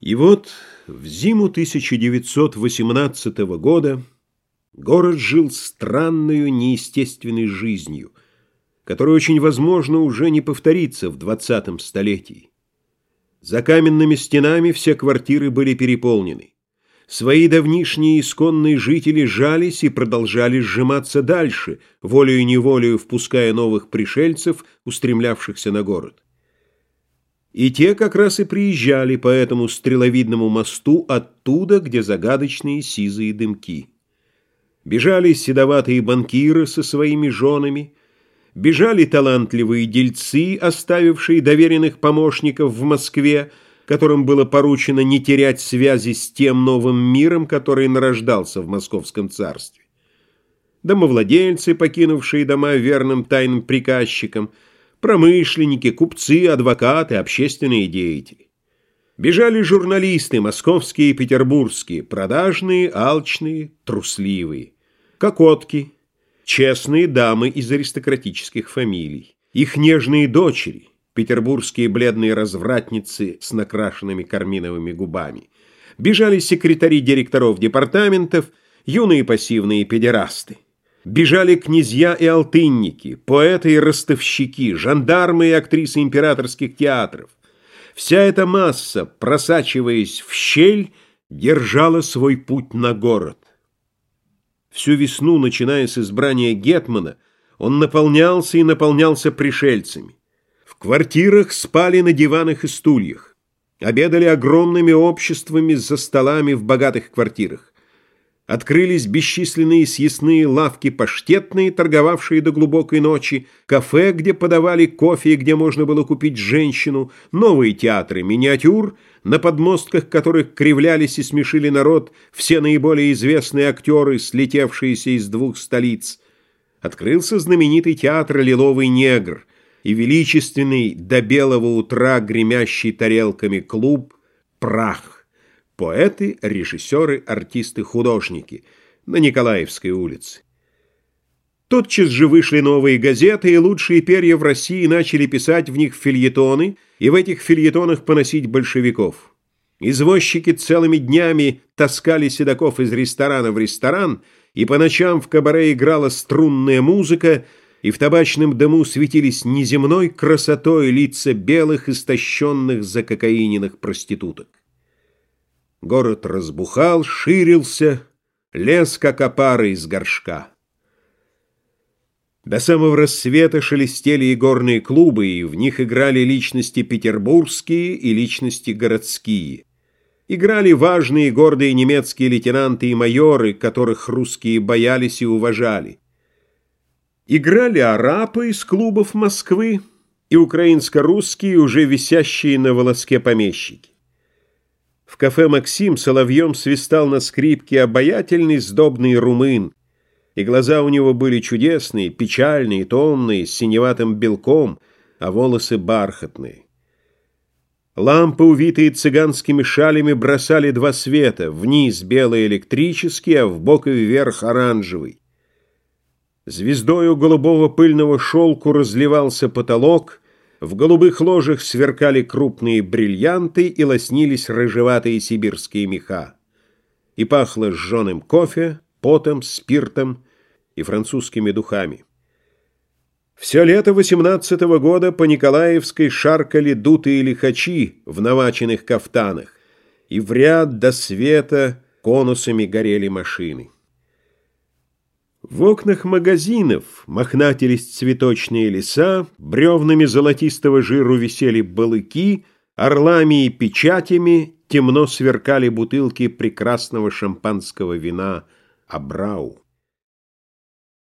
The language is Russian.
И вот в зиму 1918 года город жил странной, неестественной жизнью, которая очень возможно уже не повторится в 20 столетии. За каменными стенами все квартиры были переполнены. Свои давнишние исконные жители жались и продолжали сжиматься дальше, волею-неволею впуская новых пришельцев, устремлявшихся на город. И те как раз и приезжали по этому стреловидному мосту оттуда, где загадочные сизые дымки. Бежали седоватые банкиры со своими женами, бежали талантливые дельцы, оставившие доверенных помощников в Москве, которым было поручено не терять связи с тем новым миром, который нарождался в московском царстве. Домовладельцы, покинувшие дома верным тайным приказчикам – промышленники, купцы, адвокаты, общественные деятели. Бежали журналисты, московские и петербургские, продажные, алчные, трусливые, кокотки, честные дамы из аристократических фамилий, их нежные дочери, петербургские бледные развратницы с накрашенными карминовыми губами, бежали секретари директоров департаментов, юные пассивные педерасты. Бежали князья и алтынники, поэты и ростовщики, жандармы и актрисы императорских театров. Вся эта масса, просачиваясь в щель, держала свой путь на город. Всю весну, начиная с избрания Гетмана, он наполнялся и наполнялся пришельцами. В квартирах спали на диванах и стульях. Обедали огромными обществами за столами в богатых квартирах. Открылись бесчисленные съестные лавки паштетные, торговавшие до глубокой ночи, кафе, где подавали кофе и где можно было купить женщину, новые театры миниатюр, на подмостках которых кривлялись и смешили народ все наиболее известные актеры, слетевшиеся из двух столиц. Открылся знаменитый театр «Лиловый негр» и величественный до белого утра гремящий тарелками клуб «Прах». Поэты, режиссеры, артисты, художники на Николаевской улице. Тотчас же вышли новые газеты, и лучшие перья в России начали писать в них фильетоны и в этих фильетонах поносить большевиков. Извозчики целыми днями таскали седаков из ресторана в ресторан, и по ночам в кабаре играла струнная музыка, и в табачном дыму светились неземной красотой лица белых, истощенных закокаиненных проституток. Город разбухал, ширился, лез, как опара из горшка. До самого рассвета шелестели и горные клубы, и в них играли личности петербургские и личности городские. Играли важные и гордые немецкие лейтенанты и майоры, которых русские боялись и уважали. Играли арапы из клубов Москвы и украинско-русские, уже висящие на волоске помещики. В кафе «Максим» соловьем свистал на скрипке обаятельный сдобный румын, и глаза у него были чудесные, печальные, томные, с синеватым белком, а волосы бархатные. Лампы, увитые цыганскими шалями, бросали два света, вниз белый электрический, а в бок и вверх оранжевый. Звездою голубого пыльного шелку разливался потолок — в голубых ложах сверкали крупные бриллианты и лоснились рыжеватые сибирские меха. И пахло сжженным кофе, потом, спиртом и французскими духами. Все лето восемнадцатого года по Николаевской шаркали дутые лихачи в наваченных кафтанах, и в ряд до света конусами горели машины. В окнах магазинов мохнатились цветочные леса, бревнами золотистого жиру висели балыки, орлами и печатями темно сверкали бутылки прекрасного шампанского вина Абрау.